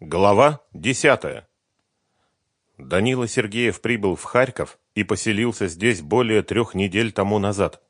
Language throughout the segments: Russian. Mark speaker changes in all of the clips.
Speaker 1: Глава 10. Данила Сергеев прибыл в Харьков и поселился здесь более трех недель тому назад.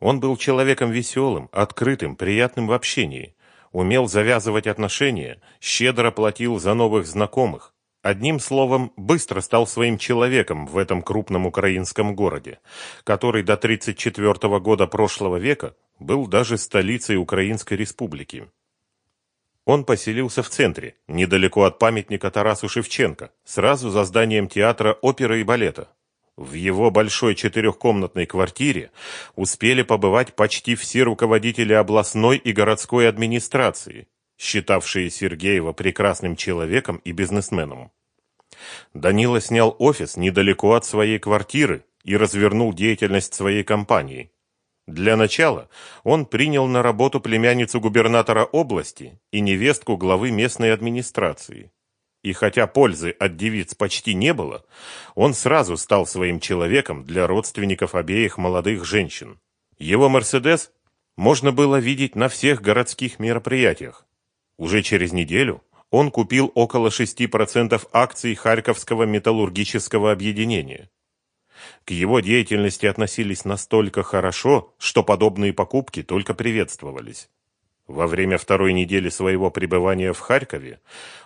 Speaker 1: Он был человеком веселым, открытым, приятным в общении, умел завязывать отношения, щедро платил за новых знакомых, Одним словом, быстро стал своим человеком в этом крупном украинском городе, который до 1934 года прошлого века был даже столицей Украинской республики. Он поселился в центре, недалеко от памятника Тарасу Шевченко, сразу за зданием театра оперы и балета. В его большой четырехкомнатной квартире успели побывать почти все руководители областной и городской администрации, считавшие Сергеева прекрасным человеком и бизнесменом. Данила снял офис недалеко от своей квартиры и развернул деятельность своей компании. Для начала он принял на работу племянницу губернатора области и невестку главы местной администрации. И хотя пользы от девиц почти не было, он сразу стал своим человеком для родственников обеих молодых женщин. Его «Мерседес» можно было видеть на всех городских мероприятиях. Уже через неделю он купил около 6% акций Харьковского металлургического объединения. К его деятельности относились настолько хорошо, что подобные покупки только приветствовались. Во время второй недели своего пребывания в Харькове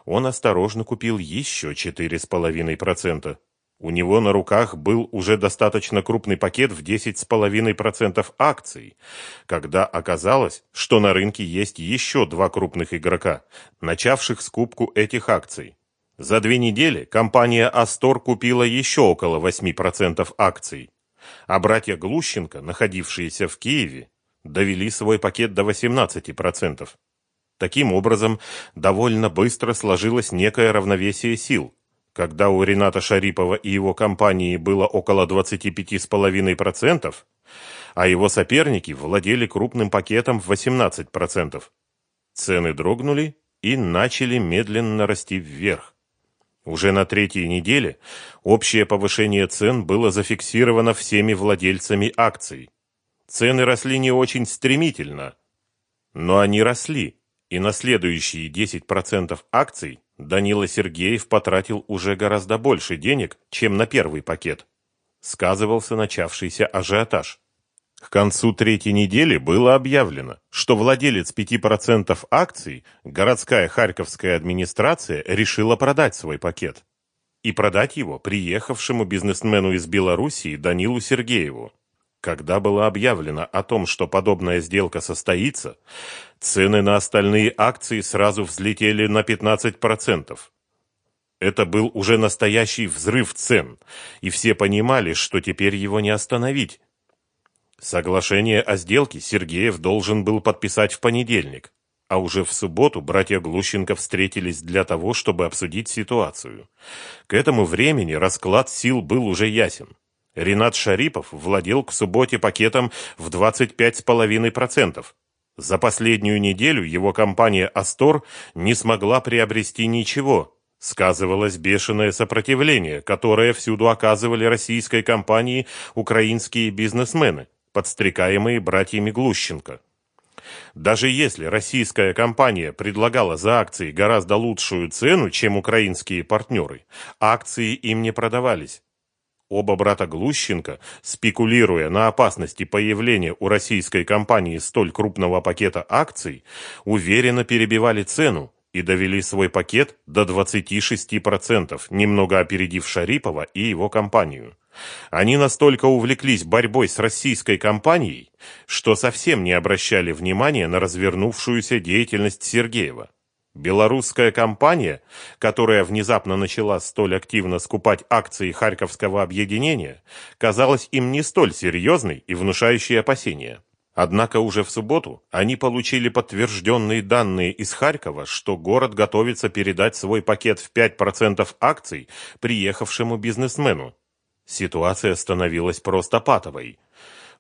Speaker 1: он осторожно купил еще 4,5%. У него на руках был уже достаточно крупный пакет в 10,5% акций, когда оказалось, что на рынке есть еще два крупных игрока, начавших скупку этих акций. За две недели компания Астор купила еще около 8% акций, а братья Глущенко, находившиеся в Киеве, довели свой пакет до 18%. Таким образом, довольно быстро сложилось некое равновесие сил – когда у Рената Шарипова и его компании было около 25,5%, а его соперники владели крупным пакетом в 18%. Цены дрогнули и начали медленно расти вверх. Уже на третьей неделе общее повышение цен было зафиксировано всеми владельцами акций. Цены росли не очень стремительно, но они росли, и на следующие 10% акций Данила Сергеев потратил уже гораздо больше денег, чем на первый пакет. Сказывался начавшийся ажиотаж. К концу третьей недели было объявлено, что владелец 5% акций, городская Харьковская администрация, решила продать свой пакет. И продать его приехавшему бизнесмену из Белоруссии Данилу Сергееву. Когда было объявлено о том, что подобная сделка состоится, цены на остальные акции сразу взлетели на 15%. Это был уже настоящий взрыв цен, и все понимали, что теперь его не остановить. Соглашение о сделке Сергеев должен был подписать в понедельник, а уже в субботу братья Глущенко встретились для того, чтобы обсудить ситуацию. К этому времени расклад сил был уже ясен. Ренат Шарипов владел к субботе пакетом в 25,5%. За последнюю неделю его компания «Астор» не смогла приобрести ничего. Сказывалось бешеное сопротивление, которое всюду оказывали российской компании украинские бизнесмены, подстрекаемые братьями Глущенко. Даже если российская компания предлагала за акции гораздо лучшую цену, чем украинские партнеры, акции им не продавались. Оба брата Глущенко, спекулируя на опасности появления у российской компании столь крупного пакета акций, уверенно перебивали цену и довели свой пакет до 26%, немного опередив Шарипова и его компанию. Они настолько увлеклись борьбой с российской компанией, что совсем не обращали внимания на развернувшуюся деятельность Сергеева. Белорусская компания, которая внезапно начала столь активно скупать акции Харьковского объединения, казалась им не столь серьезной и внушающей опасения. Однако уже в субботу они получили подтвержденные данные из Харькова, что город готовится передать свой пакет в 5% акций приехавшему бизнесмену. Ситуация становилась просто патовой.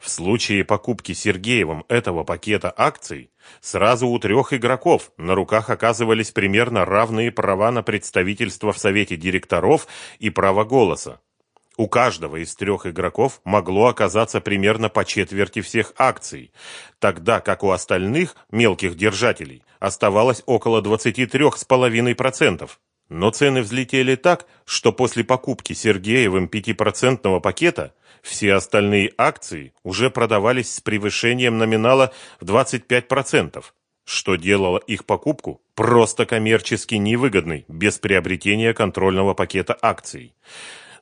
Speaker 1: В случае покупки Сергеевым этого пакета акций, сразу у трех игроков на руках оказывались примерно равные права на представительство в Совете директоров и право голоса. У каждого из трех игроков могло оказаться примерно по четверти всех акций, тогда как у остальных мелких держателей оставалось около 23,5%. Но цены взлетели так, что после покупки Сергеевым 5% пакета все остальные акции уже продавались с превышением номинала в 25%, что делало их покупку просто коммерчески невыгодной без приобретения контрольного пакета акций.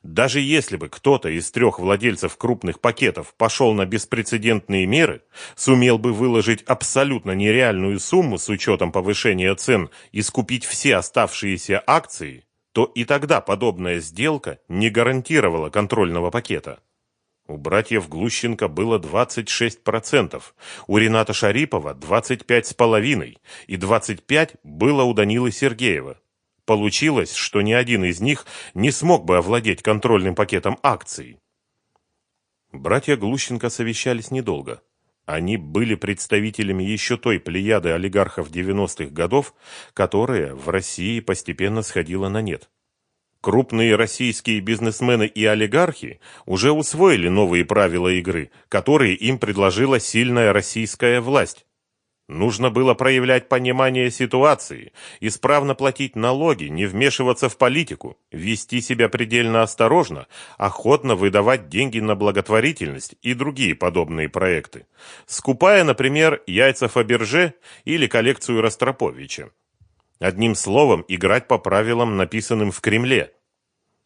Speaker 1: Даже если бы кто-то из трех владельцев крупных пакетов пошел на беспрецедентные меры, сумел бы выложить абсолютно нереальную сумму с учетом повышения цен и скупить все оставшиеся акции, то и тогда подобная сделка не гарантировала контрольного пакета. У братьев Глущенко было 26%, у Рената Шарипова 25,5% и 25% было у Данилы Сергеева. Получилось, что ни один из них не смог бы овладеть контрольным пакетом акций. Братья Глущенко совещались недолго. Они были представителями еще той плеяды олигархов 90-х годов, которая в России постепенно сходила на нет. Крупные российские бизнесмены и олигархи уже усвоили новые правила игры, которые им предложила сильная российская власть. Нужно было проявлять понимание ситуации, исправно платить налоги, не вмешиваться в политику, вести себя предельно осторожно, охотно выдавать деньги на благотворительность и другие подобные проекты, скупая, например, яйца Фаберже или коллекцию Ростроповича. Одним словом, играть по правилам, написанным в Кремле.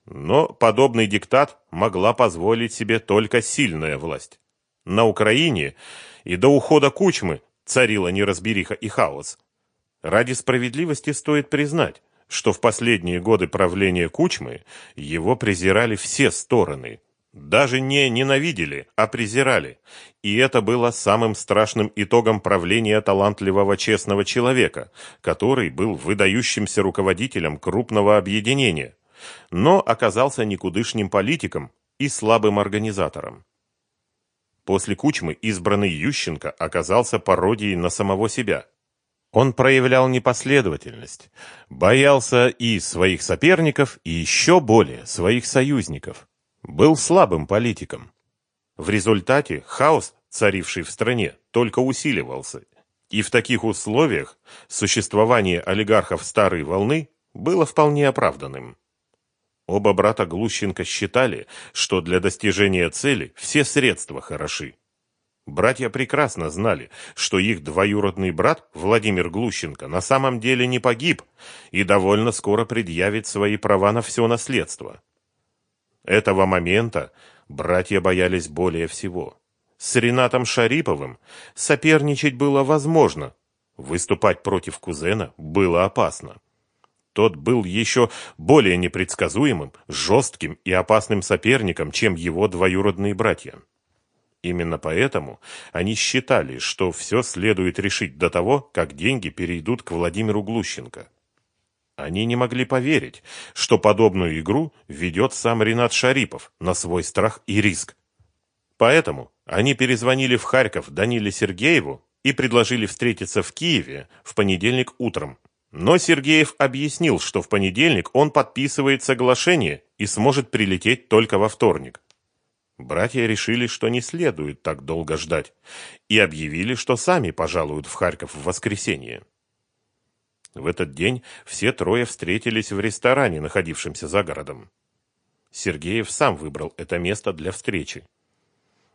Speaker 1: Но подобный диктат могла позволить себе только сильная власть. На Украине и до ухода Кучмы царила неразбериха и хаос. Ради справедливости стоит признать, что в последние годы правления Кучмы его презирали все стороны. Даже не ненавидели, а презирали. И это было самым страшным итогом правления талантливого честного человека, который был выдающимся руководителем крупного объединения, но оказался никудышним политиком и слабым организатором. После Кучмы избранный Ющенко оказался пародией на самого себя. Он проявлял непоследовательность, боялся и своих соперников, и еще более своих союзников. Был слабым политиком. В результате хаос, царивший в стране, только усиливался. И в таких условиях существование олигархов старой волны было вполне оправданным. Оба брата Глущенко считали, что для достижения цели все средства хороши. Братья прекрасно знали, что их двоюродный брат Владимир Глущенко на самом деле не погиб и довольно скоро предъявит свои права на все наследство. Этого момента братья боялись более всего. С Ренатом Шариповым соперничать было возможно, выступать против кузена было опасно. Тот был еще более непредсказуемым, жестким и опасным соперником, чем его двоюродные братья. Именно поэтому они считали, что все следует решить до того, как деньги перейдут к Владимиру Глущенко. Они не могли поверить, что подобную игру ведет сам Ренат Шарипов на свой страх и риск. Поэтому они перезвонили в Харьков Даниле Сергееву и предложили встретиться в Киеве в понедельник утром. Но Сергеев объяснил, что в понедельник он подписывает соглашение и сможет прилететь только во вторник. Братья решили, что не следует так долго ждать, и объявили, что сами пожалуют в Харьков в воскресенье. В этот день все трое встретились в ресторане, находившемся за городом. Сергеев сам выбрал это место для встречи.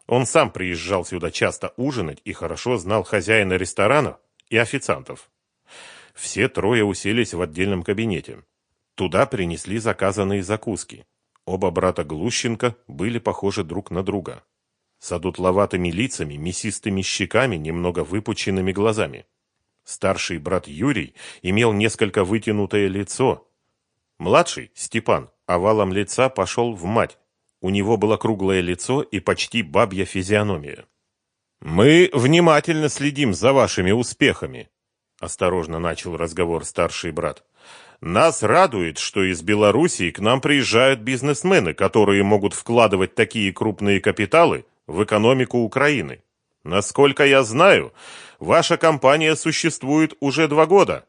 Speaker 1: Он сам приезжал сюда часто ужинать и хорошо знал хозяина ресторана и официантов. Все трое уселись в отдельном кабинете. Туда принесли заказанные закуски. Оба брата Глущенко были похожи друг на друга. С одутловатыми лицами, мясистыми щеками, немного выпученными глазами. Старший брат Юрий имел несколько вытянутое лицо. Младший, Степан, овалом лица пошел в мать. У него было круглое лицо и почти бабья физиономия. «Мы внимательно следим за вашими успехами», Осторожно начал разговор старший брат. Нас радует, что из Белоруссии к нам приезжают бизнесмены, которые могут вкладывать такие крупные капиталы в экономику Украины. Насколько я знаю, ваша компания существует уже два года.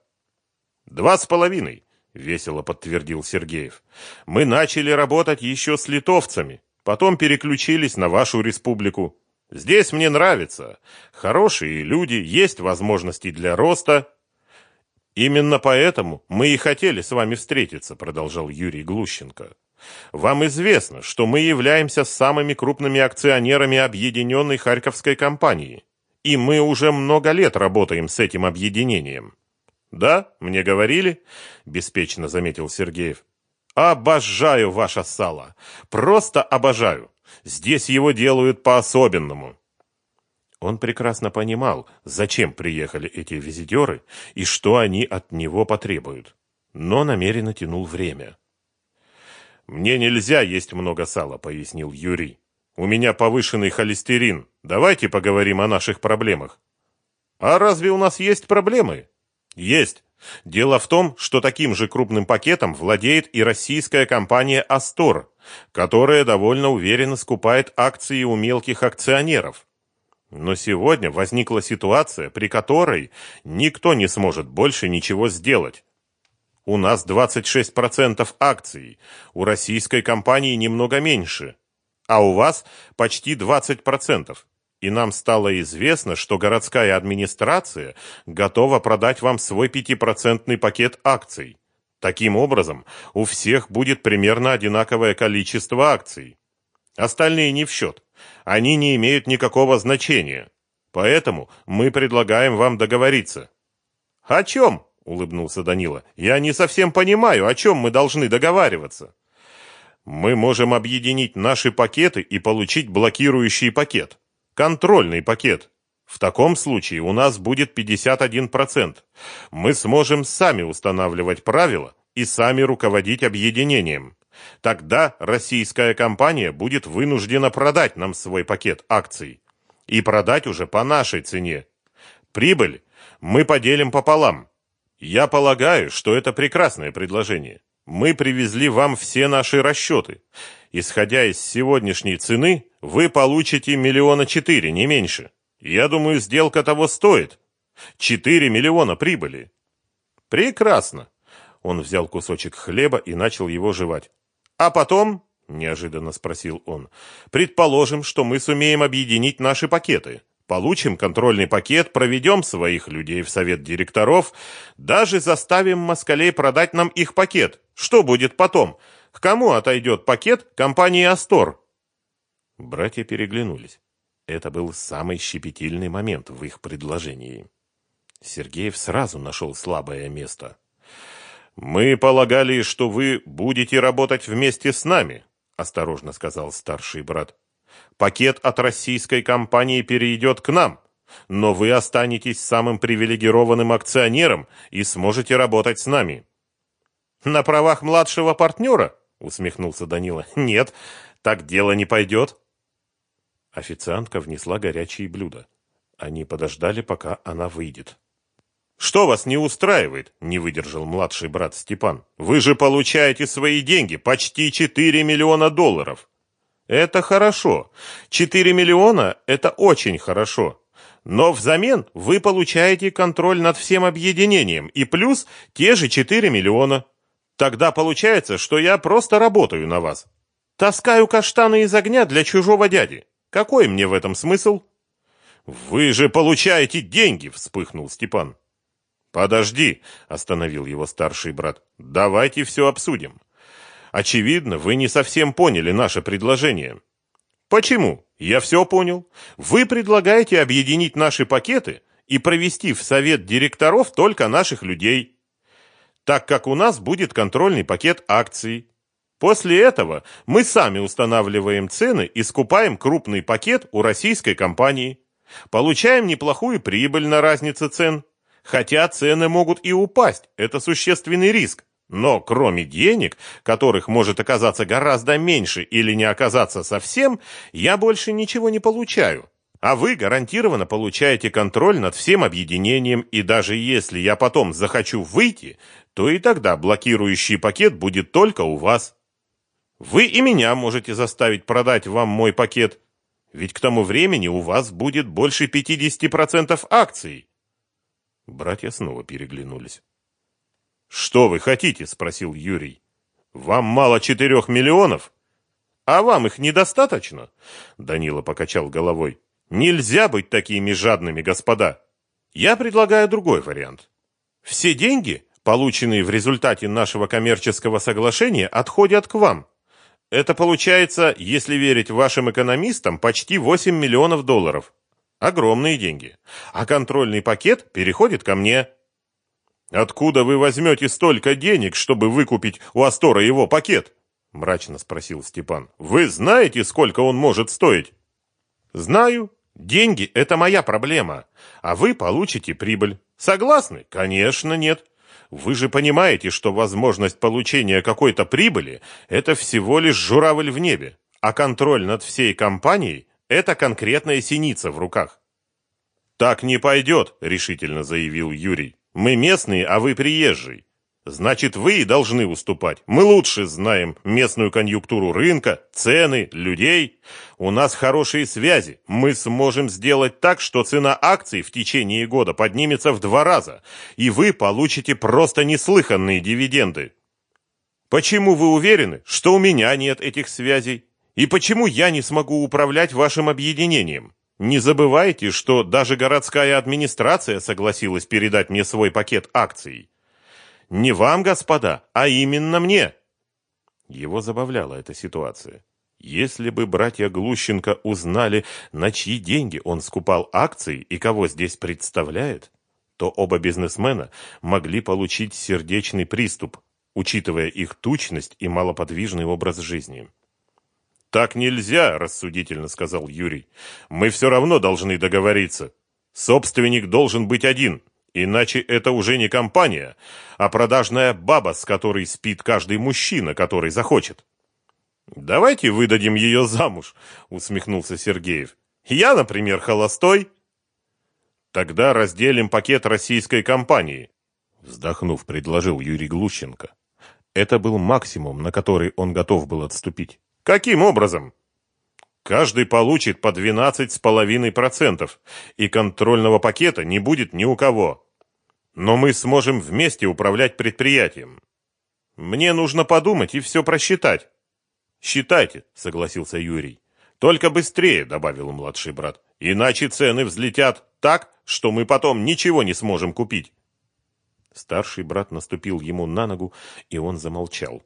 Speaker 1: Два с половиной, весело подтвердил Сергеев. Мы начали работать еще с литовцами, потом переключились на вашу республику. Здесь мне нравится. Хорошие люди, есть возможности для роста. Именно поэтому мы и хотели с вами встретиться, продолжал Юрий Глущенко. Вам известно, что мы являемся самыми крупными акционерами объединенной Харьковской компании, и мы уже много лет работаем с этим объединением. Да, мне говорили, беспечно заметил Сергеев. Обожаю ваше сало. Просто обожаю. Здесь его делают по-особенному. Он прекрасно понимал, зачем приехали эти визитеры и что они от него потребуют, но намеренно тянул время. «Мне нельзя есть много сала», — пояснил Юрий. «У меня повышенный холестерин. Давайте поговорим о наших проблемах». «А разве у нас есть проблемы?» Есть. Дело в том, что таким же крупным пакетом владеет и российская компания Астор, которая довольно уверенно скупает акции у мелких акционеров. Но сегодня возникла ситуация, при которой никто не сможет больше ничего сделать. У нас 26% акций, у российской компании немного меньше, а у вас почти 20% и нам стало известно, что городская администрация готова продать вам свой пятипроцентный пакет акций. Таким образом, у всех будет примерно одинаковое количество акций. Остальные не в счет. Они не имеют никакого значения. Поэтому мы предлагаем вам договориться. О чем? Улыбнулся Данила. Я не совсем понимаю, о чем мы должны договариваться. Мы можем объединить наши пакеты и получить блокирующий пакет контрольный пакет. В таком случае у нас будет 51%. Мы сможем сами устанавливать правила и сами руководить объединением. Тогда российская компания будет вынуждена продать нам свой пакет акций. И продать уже по нашей цене. Прибыль мы поделим пополам. Я полагаю, что это прекрасное предложение. Мы привезли вам все наши расчеты. Исходя из сегодняшней цены, вы получите миллиона четыре, не меньше. Я думаю, сделка того стоит. Четыре миллиона прибыли. Прекрасно. Он взял кусочек хлеба и начал его жевать. А потом, неожиданно спросил он, предположим, что мы сумеем объединить наши пакеты. Получим контрольный пакет, проведем своих людей в совет директоров, даже заставим москалей продать нам их пакет. Что будет потом? К кому отойдет пакет компании Астор? Братья переглянулись. Это был самый щепетильный момент в их предложении. Сергеев сразу нашел слабое место. «Мы полагали, что вы будете работать вместе с нами», – осторожно сказал старший брат. «Пакет от российской компании перейдет к нам, но вы останетесь самым привилегированным акционером и сможете работать с нами». «На правах младшего партнера?» – усмехнулся Данила. «Нет, так дело не пойдет». Официантка внесла горячие блюда. Они подождали, пока она выйдет. «Что вас не устраивает?» – не выдержал младший брат Степан. «Вы же получаете свои деньги, почти 4 миллиона долларов». «Это хорошо. 4 миллиона – это очень хорошо. Но взамен вы получаете контроль над всем объединением и плюс те же 4 миллиона. Тогда получается, что я просто работаю на вас. Таскаю каштаны из огня для чужого дяди. Какой мне в этом смысл? Вы же получаете деньги, вспыхнул Степан. Подожди, остановил его старший брат. Давайте все обсудим. Очевидно, вы не совсем поняли наше предложение. Почему? Я все понял. Вы предлагаете объединить наши пакеты и провести в совет директоров только наших людей, так как у нас будет контрольный пакет акций, После этого мы сами устанавливаем цены и скупаем крупный пакет у российской компании. Получаем неплохую прибыль на разнице цен. Хотя цены могут и упасть, это существенный риск. Но кроме денег, которых может оказаться гораздо меньше или не оказаться совсем, я больше ничего не получаю. А вы гарантированно получаете контроль над всем объединением, и даже если я потом захочу выйти, то и тогда блокирующий пакет будет только у вас. Вы и меня можете заставить продать вам мой пакет, ведь к тому времени у вас будет больше 50% акций. Братья снова переглянулись. Что вы хотите? спросил Юрий. Вам мало четырех миллионов? А вам их недостаточно? Данила покачал головой. Нельзя быть такими жадными, господа. Я предлагаю другой вариант. Все деньги, полученные в результате нашего коммерческого соглашения, отходят к вам. Это получается, если верить вашим экономистам, почти 8 миллионов долларов. Огромные деньги. А контрольный пакет переходит ко мне. Откуда вы возьмете столько денег, чтобы выкупить у Астора его пакет? мрачно спросил Степан. Вы знаете, сколько он может стоить? Знаю. Деньги это моя проблема, а вы получите прибыль. Согласны? Конечно, нет. Вы же понимаете, что возможность получения какой-то прибыли – это всего лишь журавль в небе, а контроль над всей компанией – это конкретная синица в руках. «Так не пойдет», – решительно заявил Юрий. «Мы местные, а вы приезжий. Значит, вы и должны уступать. Мы лучше знаем местную конъюнктуру рынка, цены, людей. У нас хорошие связи. Мы сможем сделать так, что цена акций в течение года поднимется в два раза, и вы получите просто неслыханные дивиденды. Почему вы уверены, что у меня нет этих связей? И почему я не смогу управлять вашим объединением? Не забывайте, что даже городская администрация согласилась передать мне свой пакет акций. Не вам, господа, а именно мне. Его забавляла эта ситуация. Если бы братья Глущенко узнали, на чьи деньги он скупал акции и кого здесь представляет, то оба бизнесмена могли получить сердечный приступ, учитывая их тучность и малоподвижный образ жизни. «Так нельзя», – рассудительно сказал Юрий. «Мы все равно должны договориться. Собственник должен быть один. Иначе это уже не компания, а продажная баба, с которой спит каждый мужчина, который захочет. Давайте выдадим ее замуж, усмехнулся Сергеев. Я, например, холостой. Тогда разделим пакет российской компании, вздохнув, предложил Юрий Глущенко. Это был максимум, на который он готов был отступить. Каким образом? Каждый получит по 12,5%, и контрольного пакета не будет ни у кого. Но мы сможем вместе управлять предприятием. Мне нужно подумать и все просчитать. Считайте, согласился Юрий. Только быстрее, добавил младший брат. Иначе цены взлетят так, что мы потом ничего не сможем купить. Старший брат наступил ему на ногу, и он замолчал.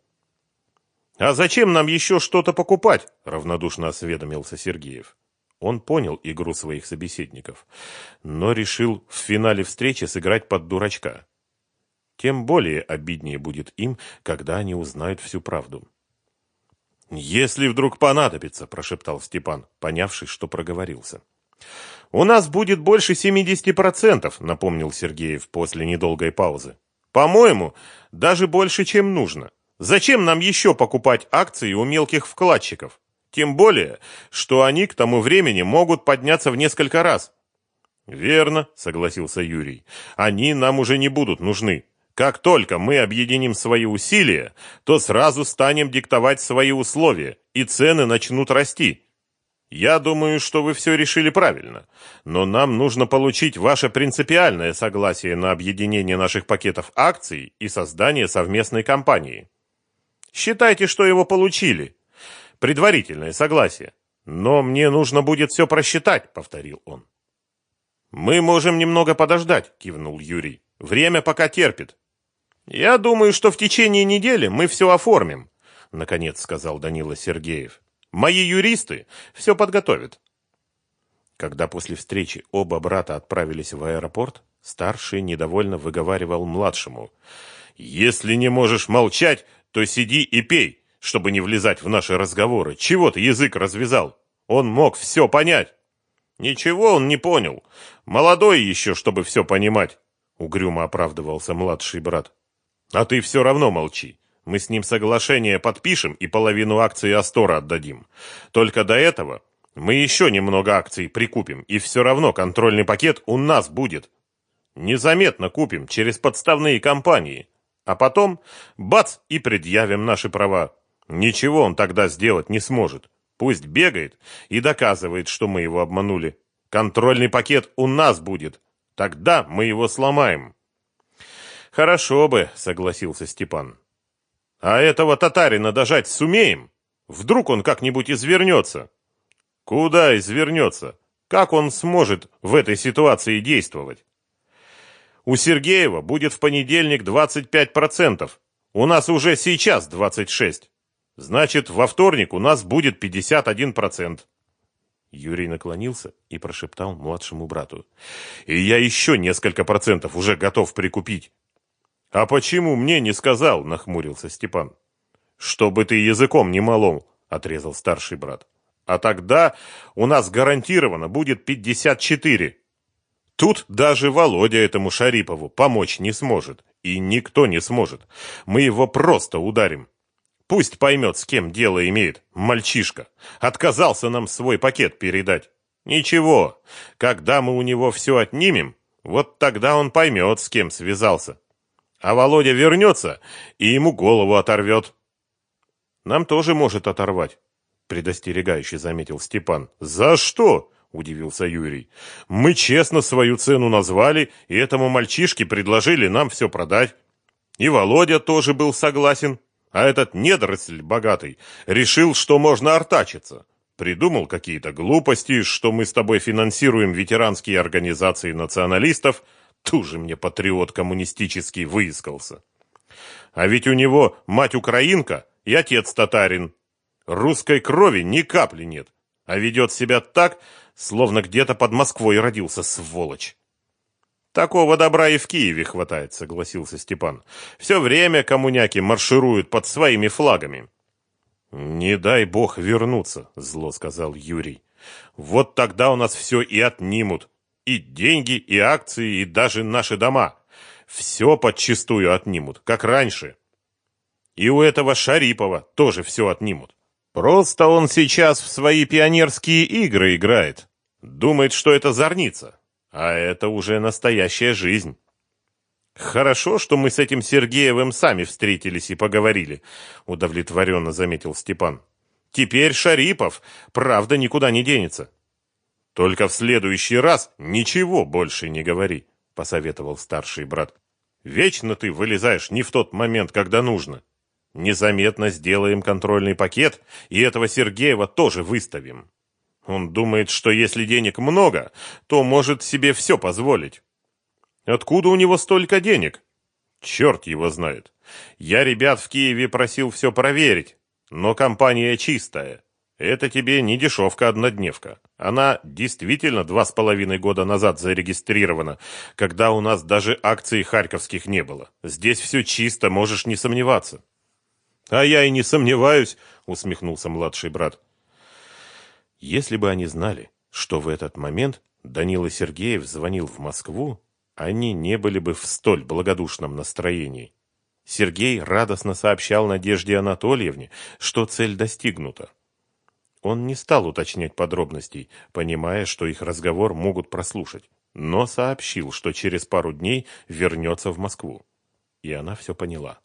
Speaker 1: «А зачем нам еще что-то покупать?» – равнодушно осведомился Сергеев. Он понял игру своих собеседников, но решил в финале встречи сыграть под дурачка. Тем более обиднее будет им, когда они узнают всю правду. «Если вдруг понадобится», – прошептал Степан, понявший, что проговорился. «У нас будет больше 70%, – напомнил Сергеев после недолгой паузы. «По-моему, даже больше, чем нужно. Зачем нам еще покупать акции у мелких вкладчиков? Тем более, что они к тому времени могут подняться в несколько раз. Верно, согласился Юрий. Они нам уже не будут нужны. Как только мы объединим свои усилия, то сразу станем диктовать свои условия, и цены начнут расти. Я думаю, что вы все решили правильно, но нам нужно получить ваше принципиальное согласие на объединение наших пакетов акций и создание совместной компании. Считайте, что его получили. Предварительное согласие. Но мне нужно будет все просчитать, повторил он. Мы можем немного подождать, кивнул Юрий. Время пока терпит. Я думаю, что в течение недели мы все оформим, наконец сказал Данила Сергеев. Мои юристы все подготовят. Когда после встречи оба брата отправились в аэропорт, старший недовольно выговаривал младшему: "Если не можешь молчать, то сиди и пей, чтобы не влезать в наши разговоры. Чего ты язык развязал? Он мог все понять. Ничего он не понял. Молодой еще, чтобы все понимать, угрюмо оправдывался младший брат. А ты все равно молчи. Мы с ним соглашение подпишем и половину акций Астора отдадим. Только до этого мы еще немного акций прикупим, и все равно контрольный пакет у нас будет. Незаметно купим через подставные компании. А потом, бац, и предъявим наши права. Ничего он тогда сделать не сможет. Пусть бегает и доказывает, что мы его обманули. Контрольный пакет у нас будет. Тогда мы его сломаем. Хорошо бы, согласился Степан. А этого татарина дожать сумеем? Вдруг он как-нибудь извернется? Куда извернется? Как он сможет в этой ситуации действовать? У Сергеева будет в понедельник 25%. У нас уже сейчас 26. Значит, во вторник у нас будет 51%. Юрий наклонился и прошептал младшему брату. И я еще несколько процентов уже готов прикупить. «А почему мне не сказал?» – нахмурился Степан. «Чтобы ты языком не молол», – отрезал старший брат. «А тогда у нас гарантированно будет пятьдесят четыре». Тут даже Володя этому Шарипову помочь не сможет. И никто не сможет. Мы его просто ударим. Пусть поймет, с кем дело имеет, мальчишка. Отказался нам свой пакет передать. Ничего, когда мы у него все отнимем, вот тогда он поймет, с кем связался а Володя вернется и ему голову оторвет. Нам тоже может оторвать, предостерегающе заметил Степан. За что? Удивился Юрий. Мы честно свою цену назвали, и этому мальчишке предложили нам все продать. И Володя тоже был согласен, а этот недоросль богатый решил, что можно артачиться. Придумал какие-то глупости, что мы с тобой финансируем ветеранские организации националистов, Туже мне патриот коммунистический выискался. А ведь у него мать украинка и отец татарин. Русской крови ни капли нет, а ведет себя так, словно где-то под Москвой родился, сволочь. Такого добра и в Киеве хватает, согласился Степан. Все время коммуняки маршируют под своими флагами. Не дай бог вернуться, зло сказал Юрий. Вот тогда у нас все и отнимут. И деньги, и акции, и даже наши дома. Все подчистую отнимут, как раньше. И у этого Шарипова тоже все отнимут. Просто он сейчас в свои пионерские игры играет. Думает, что это зорница. А это уже настоящая жизнь. Хорошо, что мы с этим Сергеевым сами встретились и поговорили, удовлетворенно заметил Степан. Теперь Шарипов, правда, никуда не денется. Только в следующий раз ничего больше не говори, посоветовал старший брат. Вечно ты вылезаешь не в тот момент, когда нужно. Незаметно сделаем контрольный пакет, и этого Сергеева тоже выставим. Он думает, что если денег много, то может себе все позволить. Откуда у него столько денег? Черт его знает. Я ребят в Киеве просил все проверить, но компания чистая. Это тебе не дешевка-однодневка. Она действительно два с половиной года назад зарегистрирована, когда у нас даже акций харьковских не было. Здесь все чисто, можешь не сомневаться. А я и не сомневаюсь, усмехнулся младший брат. Если бы они знали, что в этот момент Данила Сергеев звонил в Москву, они не были бы в столь благодушном настроении. Сергей радостно сообщал Надежде Анатольевне, что цель достигнута. Он не стал уточнять подробностей, понимая, что их разговор могут прослушать, но сообщил, что через пару дней вернется в Москву. И она все поняла.